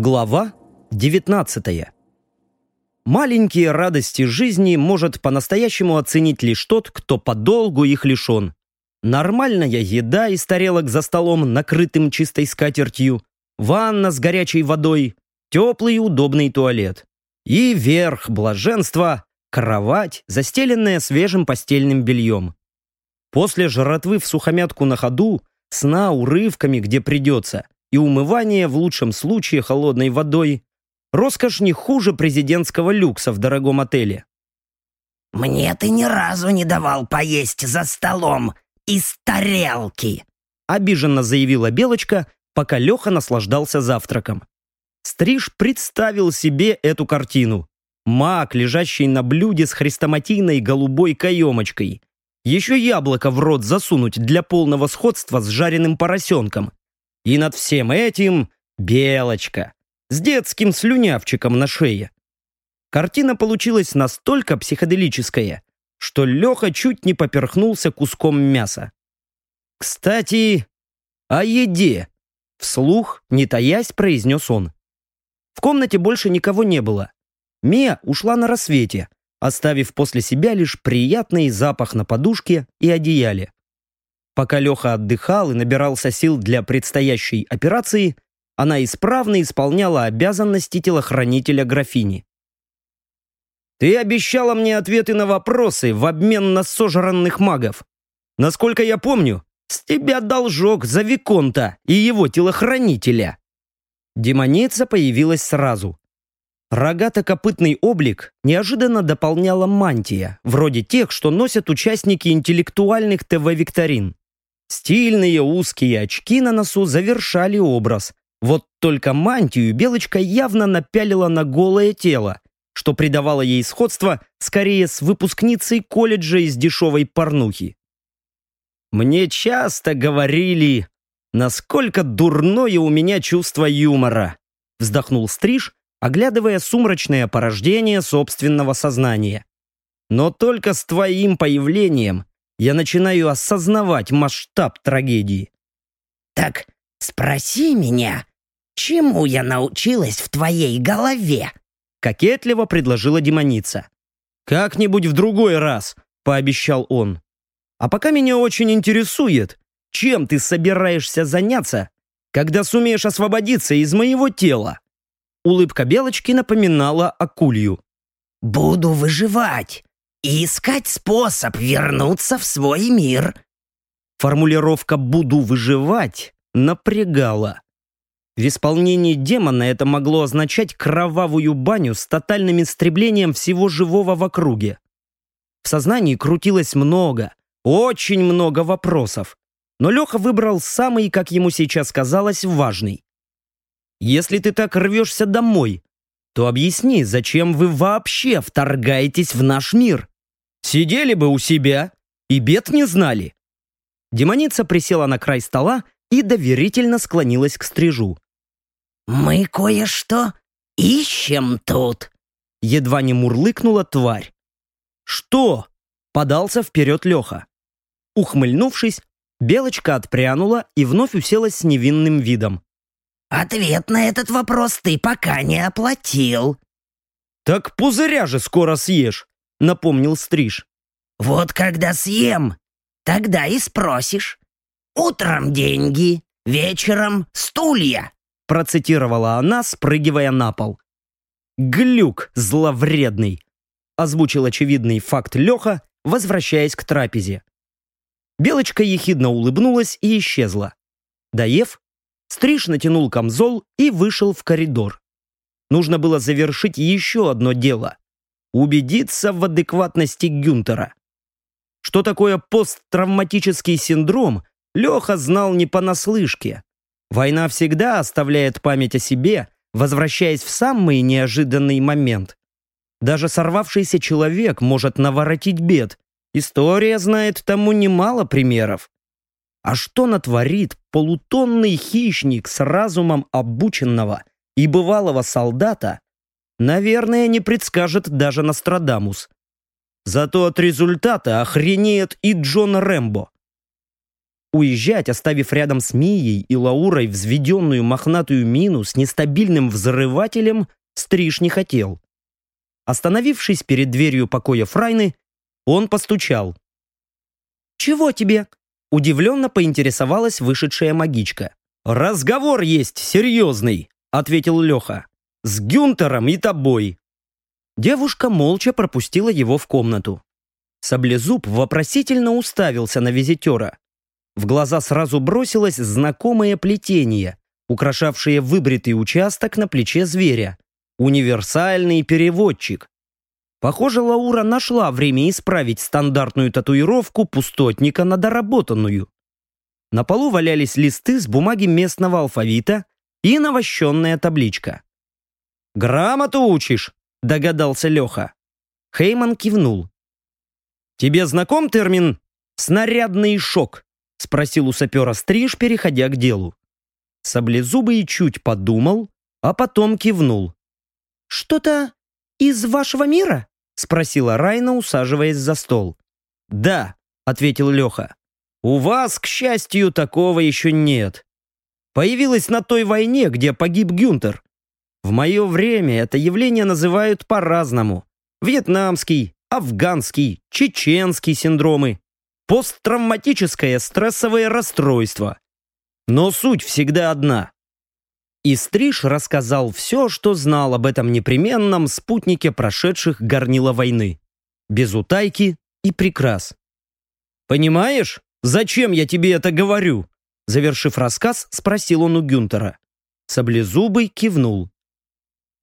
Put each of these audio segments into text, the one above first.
Глава 19 Маленькие радости жизни может по-настоящему оценить лишь тот, кто подолгу их лишен. Нормальная еда из тарелок за столом, накрытым чистой скатертью, ванна с горячей водой, теплый и удобный туалет. И верх блаженства – кровать, застеленная свежим постельным бельем. После жратвы в сухомятку на ходу, сна урывками, где придется – и умывание в лучшем случае холодной водой. Роскошь не хуже президентского люкса в дорогом отеле. «Мне ты ни разу не давал поесть за столом из тарелки!» обиженно заявила Белочка, пока Леха наслаждался завтраком. Стриж представил себе эту картину. Маг, лежащий на блюде с хрестоматийной голубой каемочкой. Еще яблоко в рот засунуть для полного сходства с жареным поросенком. И над всем этим белочка с детским слюнявчиком на шее. Картина получилась настолько психоделическая, что Леха чуть не поперхнулся куском мяса. «Кстати, о еде!» Вслух, не таясь, произнес он. В комнате больше никого не было. Мия ушла на рассвете, оставив после себя лишь приятный запах на подушке и одеяле. Пока Леха отдыхал и набирался сил для предстоящей операции, она исправно исполняла обязанности телохранителя графини. «Ты обещала мне ответы на вопросы в обмен на сожранных магов. Насколько я помню, с тебя должок за Виконта и его телохранителя». Демоница появилась сразу. Рогато-копытный облик неожиданно дополняла мантия, вроде тех, что носят участники интеллектуальных ТВ-викторин. Стильные узкие очки на носу завершали образ. Вот только мантию Белочка явно напялила на голое тело, что придавало ей сходство скорее с выпускницей колледжа из дешевой порнухи. Мне часто говорили, насколько дурное у меня чувство юмора, вздохнул Стриж, оглядывая сумрачное порождение собственного сознания. Но только с твоим появлением я начинаю осознавать масштаб трагедии. «Так спроси меня, чему я научилась в твоей голове?» Кокетливо предложила демоница. «Как-нибудь в другой раз», — пообещал он. «А пока меня очень интересует, чем ты собираешься заняться, когда сумеешь освободиться из моего тела?» Улыбка Белочки напоминала акулью. «Буду выживать и искать способ вернуться в свой мир». Формулировка «буду выживать» напрягала. В исполнении демона это могло означать кровавую баню с тотальным истреблением всего живого в округе. В сознании крутилось много, очень много вопросов, но Леха выбрал самый, как ему сейчас казалось, важный. «Если ты так рвешься домой, то объясни, зачем вы вообще вторгаетесь в наш мир? Сидели бы у себя и бед не знали. Демоница присела на край стола и доверительно склонилась к стрижу. «Мы кое-что ищем тут», — едва не мурлыкнула тварь. «Что?» — подался вперед Леха. Ухмыльнувшись, Белочка отпрянула и вновь уселась с невинным видом. «Ответ на этот вопрос ты пока не оплатил». «Так пузыря же скоро съешь», — напомнил Стриж. «Вот когда съем, тогда и спросишь. Утром деньги, вечером стулья», — процитировала она, спрыгивая на пол. «Глюк зловредный», — озвучил очевидный факт Леха, возвращаясь к трапезе. Белочка ехидно улыбнулась и исчезла. Доев, Стриж натянул камзол и вышел в коридор. Нужно было завершить еще одно дело. Убедиться в адекватности Гюнтера. Что такое посттравматический синдром, Леха знал не понаслышке. Война всегда оставляет память о себе, возвращаясь в самый неожиданный момент. Даже сорвавшийся человек может наворотить бед. История знает тому немало примеров. А что натворит полутонный хищник с разумом обученного и бывалого солдата, наверное, не предскажет даже Нострадамус. Зато от результата охренеет и Джон Рэмбо. Уезжать, оставив рядом с Мией и Лаурой взведенную мохнатую мину с нестабильным взрывателем, Стриж не хотел. Остановившись перед дверью покоя Фрайны, он постучал. «Чего тебе?» – удивленно поинтересовалась вышедшая магичка. «Разговор есть серьезный», – ответил Леха. «С Гюнтером и тобой». Девушка молча пропустила его в комнату. Саблезуб вопросительно уставился на визитера. В глаза сразу бросилось знакомое плетение, украшавшее выбритый участок на плече зверя. Универсальный переводчик. Похоже, Лаура нашла время исправить стандартную татуировку пустотника на доработанную. На полу валялись листы с бумаги местного алфавита и навощенная табличка. «Грамоту учишь?» – догадался Леха. Хейман кивнул. «Тебе знаком термин «снарядный шок»?» – спросил у сапера Стриж, переходя к делу. Саблезубый чуть подумал, а потом кивнул. «Что-то из вашего мира?» — спросила Райна, усаживаясь за стол. «Да», — ответил Леха. «У вас, к счастью, такого еще нет. Появилась на той войне, где погиб Гюнтер. В мое время это явление называют по-разному. Вьетнамский, афганский, чеченский синдромы, посттравматическое стрессовое расстройство. Но суть всегда одна. И Стриж рассказал все, что знал об этом непременном спутнике прошедших горнила войны. Без утайки и прикрас. «Понимаешь, зачем я тебе это говорю?» Завершив рассказ, спросил он у Гюнтера. Саблезубый кивнул.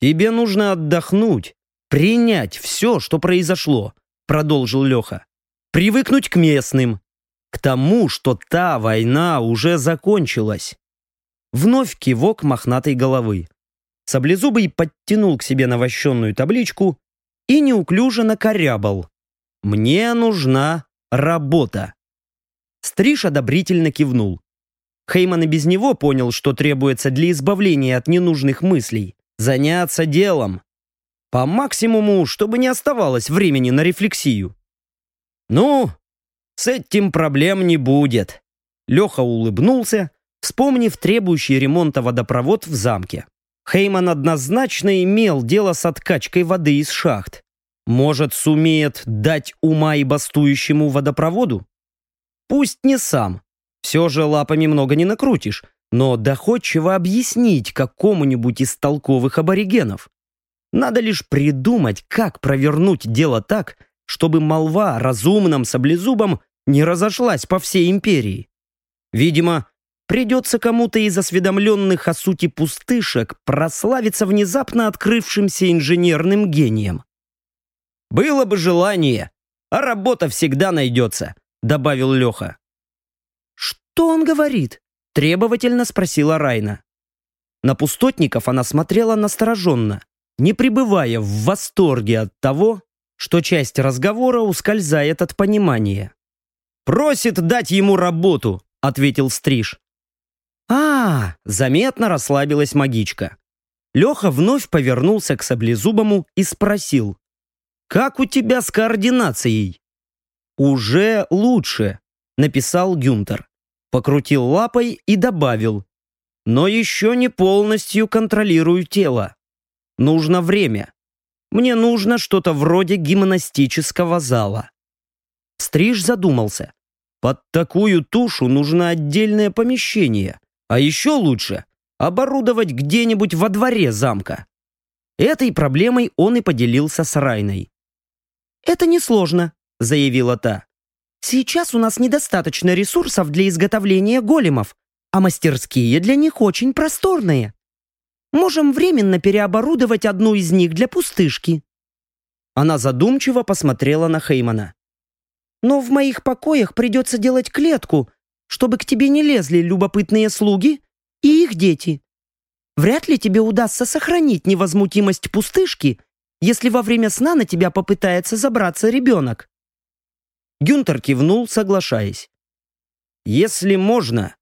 «Тебе нужно отдохнуть, принять все, что произошло», продолжил Леха. «Привыкнуть к местным, к тому, что та война уже закончилась. Вновь кивок мохнатой головы. Саблезубый подтянул к себе навощенную табличку и неуклюже накорябал. «Мне нужна работа». Стриж одобрительно кивнул. Хейман и без него понял, что требуется для избавления от ненужных мыслей. Заняться делом. По максимуму, чтобы не оставалось времени на рефлексию. «Ну, с этим проблем не будет». Леха улыбнулся вспомнив требующий ремонта водопровод в замке. Хейман однозначно имел дело с откачкой воды из шахт. Может, сумеет дать ума и бастующему водопроводу? Пусть не сам. Все же лапами много не накрутишь, но доходчиво объяснить какому-нибудь из толковых аборигенов. Надо лишь придумать, как провернуть дело так, чтобы молва разумным саблезубом не разошлась по всей империи. Видимо, придется кому-то из осведомленных о сути пустышек прославиться внезапно открывшимся инженерным гением. «Было бы желание, а работа всегда найдется», — добавил Леха. «Что он говорит?» — требовательно спросила Райна. На пустотников она смотрела настороженно, не пребывая в восторге от того, что часть разговора ускользает от понимания. «Просит дать ему работу», — ответил Стриж а, заметно расслабилась магичка. Леха вновь повернулся к саблезубому и спросил. «Как у тебя с координацией?» «Уже лучше», — написал Гюнтер. Покрутил лапой и добавил. «Но еще не полностью контролирую тело. Нужно время. Мне нужно что-то вроде гимнастического зала». Стриж задумался. «Под такую тушу нужно отдельное помещение, а еще лучше – оборудовать где-нибудь во дворе замка. Этой проблемой он и поделился с Райной. «Это несложно», – заявила та. «Сейчас у нас недостаточно ресурсов для изготовления големов, а мастерские для них очень просторные. Можем временно переоборудовать одну из них для пустышки». Она задумчиво посмотрела на Хеймана. «Но в моих покоях придется делать клетку, чтобы к тебе не лезли любопытные слуги и их дети. Вряд ли тебе удастся сохранить невозмутимость пустышки, если во время сна на тебя попытается забраться ребенок». Гюнтер кивнул, соглашаясь. «Если можно,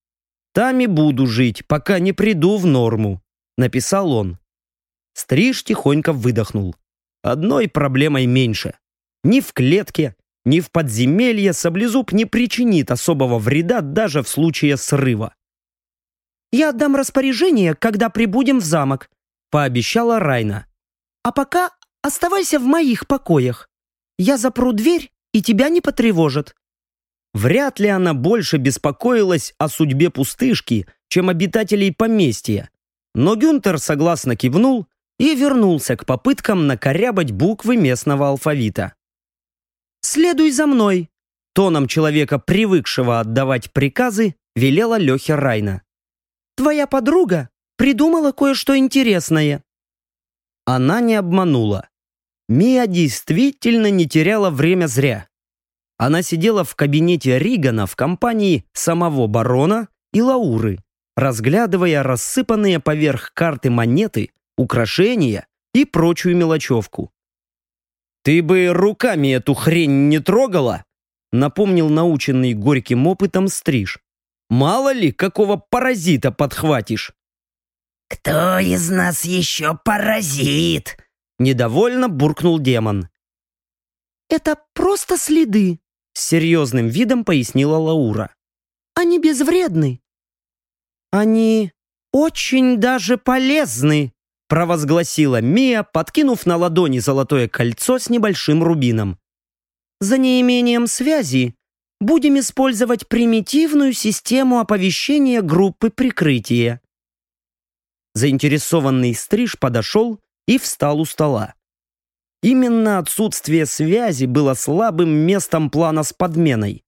там и буду жить, пока не приду в норму», — написал он. Стриж тихонько выдохнул. Одной проблемой меньше. Ни в клетке, ни в подземелье саблезуб не причинит особого вреда даже в случае срыва. «Я отдам распоряжение, когда прибудем в замок», — пообещала Райна. «А пока оставайся в моих покоях. Я запру дверь, и тебя не потревожат». Вряд ли она больше беспокоилась о судьбе пустышки, чем обитателей поместья. Но Гюнтер согласно кивнул и вернулся к попыткам накорябать буквы местного алфавита. «Следуй за мной!» Тоном человека, привыкшего отдавать приказы, велела Лехе Райна. «Твоя подруга придумала кое-что интересное». Она не обманула. Мия действительно не теряла время зря. Она сидела в кабинете Ригана в компании самого барона и Лауры, разглядывая рассыпанные поверх карты монеты, украшения и прочую мелочевку. «Ты бы руками эту хрень не трогала?» напомнил наученный горьким опытом стриж. «Мало ли, какого паразита подхватишь!» «Кто из нас еще паразит?» Недовольно буркнул демон. «Это просто следы», — с серьезным видом пояснила Лаура. «Они безвредны». «Они очень даже полезны», провозгласила Мия, подкинув на ладони золотое кольцо с небольшим рубином. «За неимением связи будем использовать примитивную систему оповещения группы прикрытия». Заинтересованный стриж подошел и встал у стола. Именно отсутствие связи было слабым местом плана с подменой.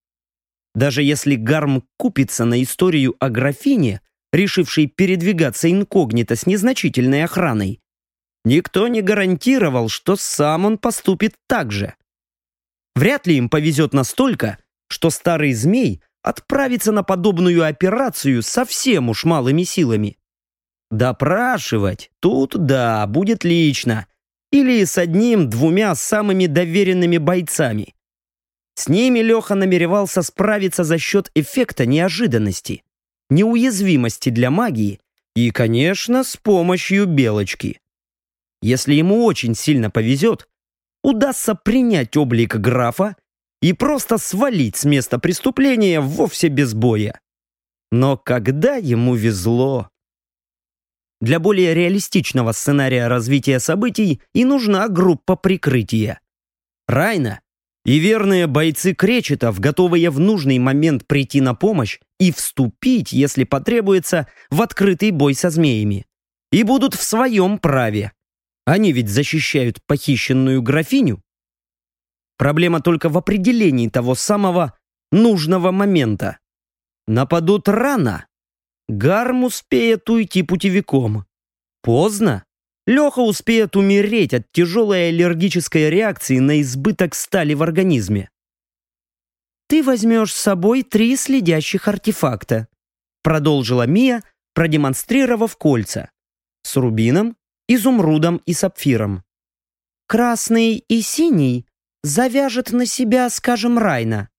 Даже если Гарм купится на историю о графине, решивший передвигаться инкогнито с незначительной охраной, никто не гарантировал, что сам он поступит так же. Вряд ли им повезет настолько, что старый змей отправится на подобную операцию совсем уж малыми силами. Допрашивать тут, да, будет лично. Или с одним-двумя самыми доверенными бойцами. С ними Леха намеревался справиться за счет эффекта неожиданности неуязвимости для магии и, конечно, с помощью белочки. Если ему очень сильно повезет, удастся принять облик графа и просто свалить с места преступления вовсе без боя. Но когда ему везло? Для более реалистичного сценария развития событий и нужна группа прикрытия. Райна и верные бойцы кречетов, готовые в нужный момент прийти на помощь и вступить, если потребуется, в открытый бой со змеями. И будут в своем праве. Они ведь защищают похищенную графиню. Проблема только в определении того самого нужного момента. Нападут рано. Гарм успеет уйти путевиком. Поздно. Леха успеет умереть от тяжелой аллергической реакции на избыток стали в организме. «Ты возьмешь с собой три следящих артефакта», продолжила Мия, продемонстрировав кольца. С рубином, изумрудом и сапфиром. «Красный и синий завяжет на себя, скажем, Райна.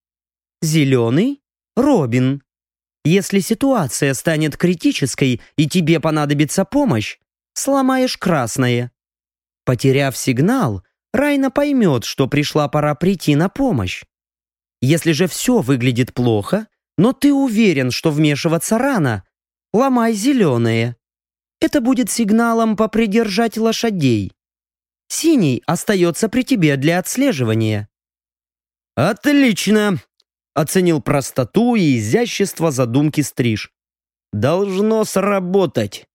Зеленый — Робин. Если ситуация станет критической и тебе понадобится помощь, сломаешь красное. Потеряв сигнал, Райна поймет, что пришла пора прийти на помощь. Если же все выглядит плохо, но ты уверен, что вмешиваться рано, ломай зеленое. Это будет сигналом попридержать лошадей. Синий остается при тебе для отслеживания. «Отлично!» — оценил простоту и изящество задумки Стриж. «Должно сработать!»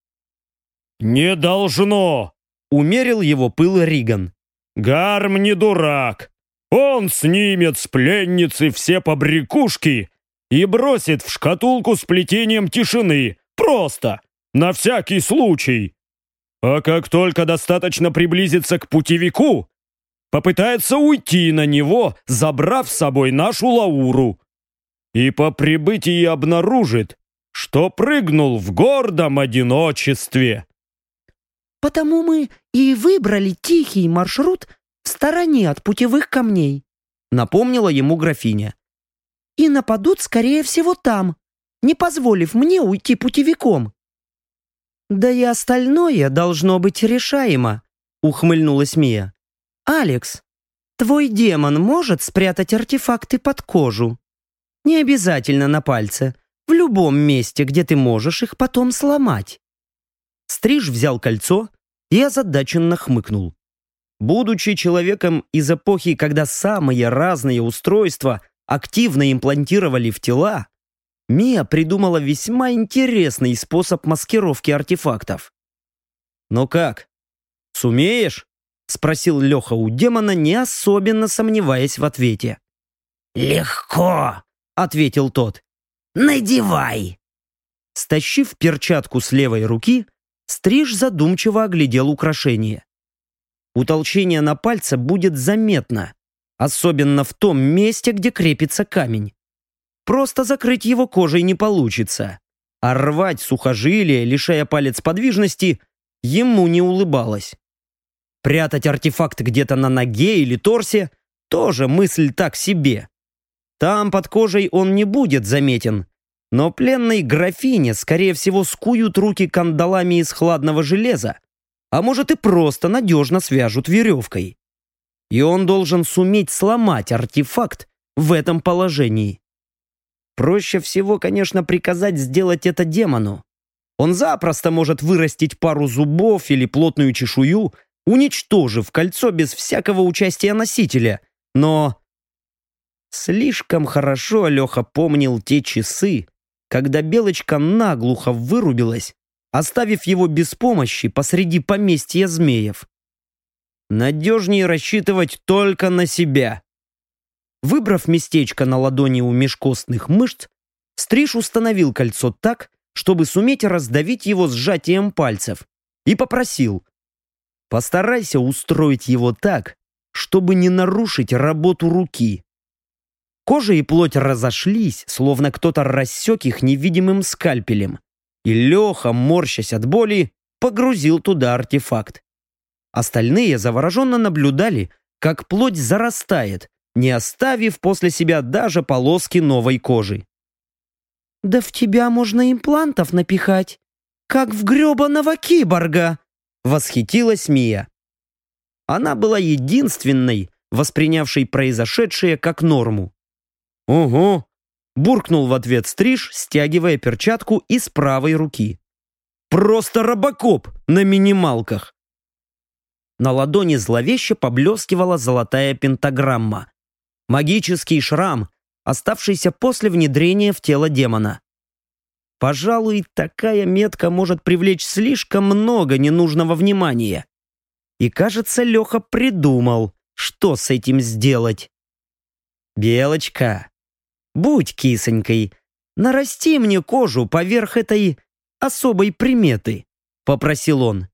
«Не должно!» — умерил его пыл Риган. «Гарм не дурак. Он снимет с пленницы все побрякушки и бросит в шкатулку с плетением тишины. Просто, на всякий случай. А как только достаточно приблизиться к путевику, попытается уйти на него, забрав с собой нашу Лауру. И по прибытии обнаружит, что прыгнул в гордом одиночестве. Потому мы и выбрали тихий маршрут в стороне от путевых камней», напомнила ему графиня. «И нападут, скорее всего, там, не позволив мне уйти путевиком». «Да и остальное должно быть решаемо», ухмыльнулась Мия. «Алекс, Твой демон может спрятать артефакты под кожу. Не обязательно на пальце, в любом месте, где ты можешь их потом сломать. Стриж взял кольцо и озадаченно хмыкнул. Будучи человеком из эпохи, когда самые разные устройства активно имплантировали в тела, Мия придумала весьма интересный способ маскировки артефактов. «Но как? Сумеешь?» — спросил Леха у демона, не особенно сомневаясь в ответе. «Легко», — ответил тот. «Надевай». Стащив перчатку с левой руки, Стриж задумчиво оглядел украшение. Утолщение на пальце будет заметно, особенно в том месте, где крепится камень. Просто закрыть его кожей не получится, а рвать сухожилие, лишая палец подвижности, ему не улыбалось. Прятать артефакт где-то на ноге или торсе – тоже мысль так себе. Там под кожей он не будет заметен, но пленной графине, скорее всего, скуют руки кандалами из хладного железа, а может и просто надежно свяжут веревкой. И он должен суметь сломать артефакт в этом положении. Проще всего, конечно, приказать сделать это демону. Он запросто может вырастить пару зубов или плотную чешую, уничтожив кольцо без всякого участия носителя. Но слишком хорошо Леха помнил те часы, когда Белочка наглухо вырубилась, оставив его без помощи посреди поместья змеев. Надежнее рассчитывать только на себя. Выбрав местечко на ладони у межкостных мышц, Стриж установил кольцо так, чтобы суметь раздавить его сжатием пальцев, и попросил «Постарайся устроить его так, чтобы не нарушить работу руки». Кожа и плоть разошлись, словно кто-то рассек их невидимым скальпелем. И Леха, морщась от боли, погрузил туда артефакт. Остальные завороженно наблюдали, как плоть зарастает, не оставив после себя даже полоски новой кожи. «Да в тебя можно имплантов напихать, как в гребаного киборга!» Восхитилась Мия. Она была единственной, воспринявшей произошедшее как норму. «Угу!» – буркнул в ответ стриж, стягивая перчатку из правой руки. «Просто робокоп на минималках!» На ладони зловеще поблескивала золотая пентаграмма. Магический шрам, оставшийся после внедрения в тело демона. Пожалуй, такая метка может привлечь слишком много ненужного внимания. И кажется, Леха придумал, что с этим сделать. «Белочка, будь кисонькой, нарасти мне кожу поверх этой особой приметы», — попросил он.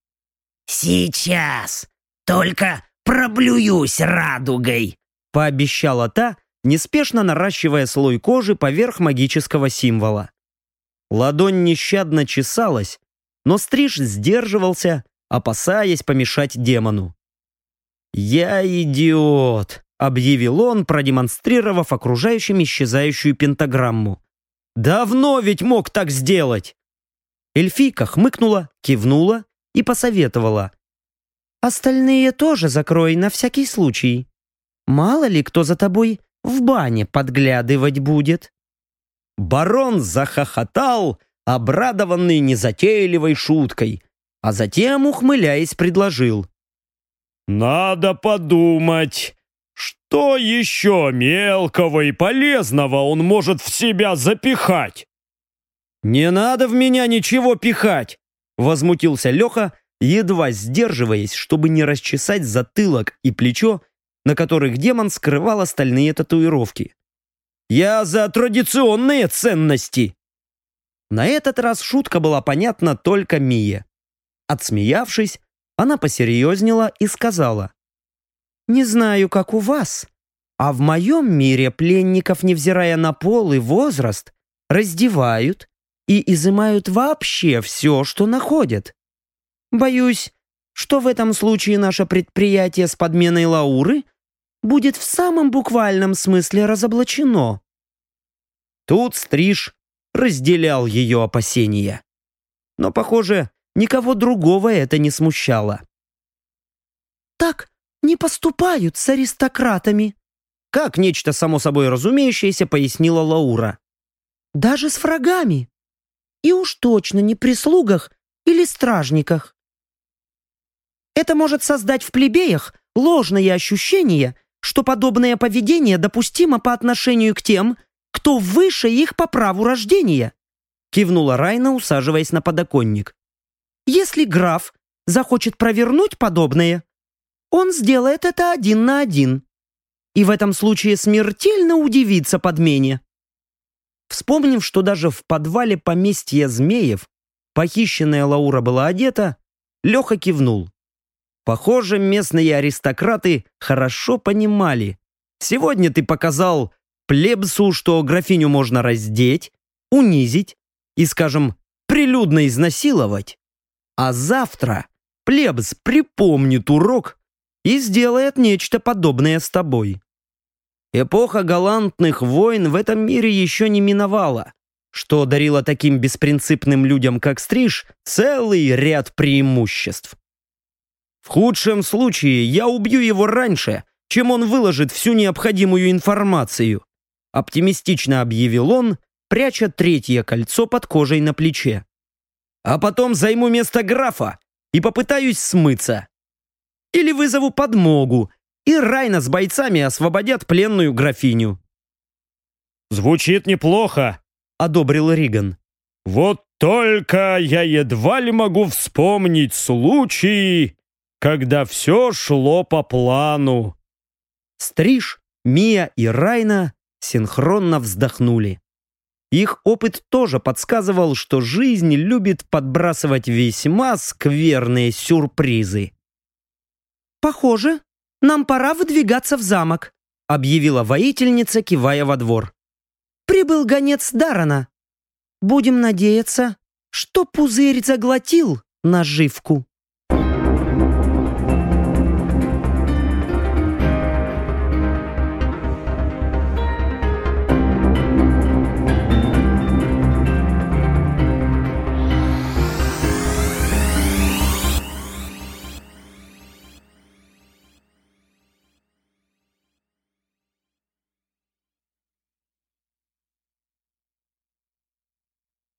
«Сейчас, только проблююсь радугой», — пообещала та, неспешно наращивая слой кожи поверх магического символа. Ладонь нещадно чесалась, но Стриж сдерживался, опасаясь помешать демону. «Я идиот!» — объявил он, продемонстрировав окружающим исчезающую пентаграмму. «Давно ведь мог так сделать!» Эльфийка хмыкнула, кивнула и посоветовала. «Остальные тоже закрой на всякий случай. Мало ли кто за тобой в бане подглядывать будет». Барон захохотал, обрадованный незатейливой шуткой, а затем, ухмыляясь, предложил. «Надо подумать, что еще мелкого и полезного он может в себя запихать?» «Не надо в меня ничего пихать!» Возмутился Леха, едва сдерживаясь, чтобы не расчесать затылок и плечо, на которых демон скрывал остальные татуировки. «Я за традиционные ценности!» На этот раз шутка была понятна только Мие. Отсмеявшись, она посерьезнела и сказала. «Не знаю, как у вас, а в моем мире пленников, невзирая на пол и возраст, раздевают и изымают вообще все, что находят. Боюсь, что в этом случае наше предприятие с подменой Лауры будет в самом буквальном смысле разоблачено». Тут Стриж разделял ее опасения. Но, похоже, Никого другого это не смущало. «Так, не поступают с аристократами. Как нечто само собой разумеющееся пояснила Лаура. Даже с врагами. И уж точно не при слугах или стражниках. Это может создать в плебеях ложное ощущение, что подобное поведение допустимо по отношению к тем, кто выше их по праву рождения», кивнула Райна, усаживаясь на подоконник. «Если граф захочет провернуть подобное, он сделает это один на один. И в этом случае смертельно удивится подмене». Вспомнив, что даже в подвале поместья Змеев похищенная Лаура была одета, Леха кивнул. Похоже, местные аристократы хорошо понимали. Сегодня ты показал плебсу, что графиню можно раздеть, унизить и, скажем, прилюдно изнасиловать. А завтра плебс припомнит урок и сделает нечто подобное с тобой. Эпоха галантных войн в этом мире еще не миновала, что дарило таким беспринципным людям, как Стриж, целый ряд преимуществ. В худшем случае я убью его раньше, чем он выложит всю необходимую информацию оптимистично объявил он, пряча третье кольцо под кожей на плече. А потом займу место графа и попытаюсь смыться. Или вызову подмогу, и Райна с бойцами освободят пленную графиню. «Звучит неплохо», — одобрил Риган. «Вот только я едва ли могу вспомнить случай, когда все шло по плану». Стриж, Мия и Райна синхронно вздохнули. Их опыт тоже подсказывал, что жизнь любит подбрасывать весьма скверные сюрпризы. «Похоже, нам пора выдвигаться в замок», объявила воительница, кивая во двор. «Прибыл гонец Дарана. Будем надеяться, что пузырь заглотил наживку».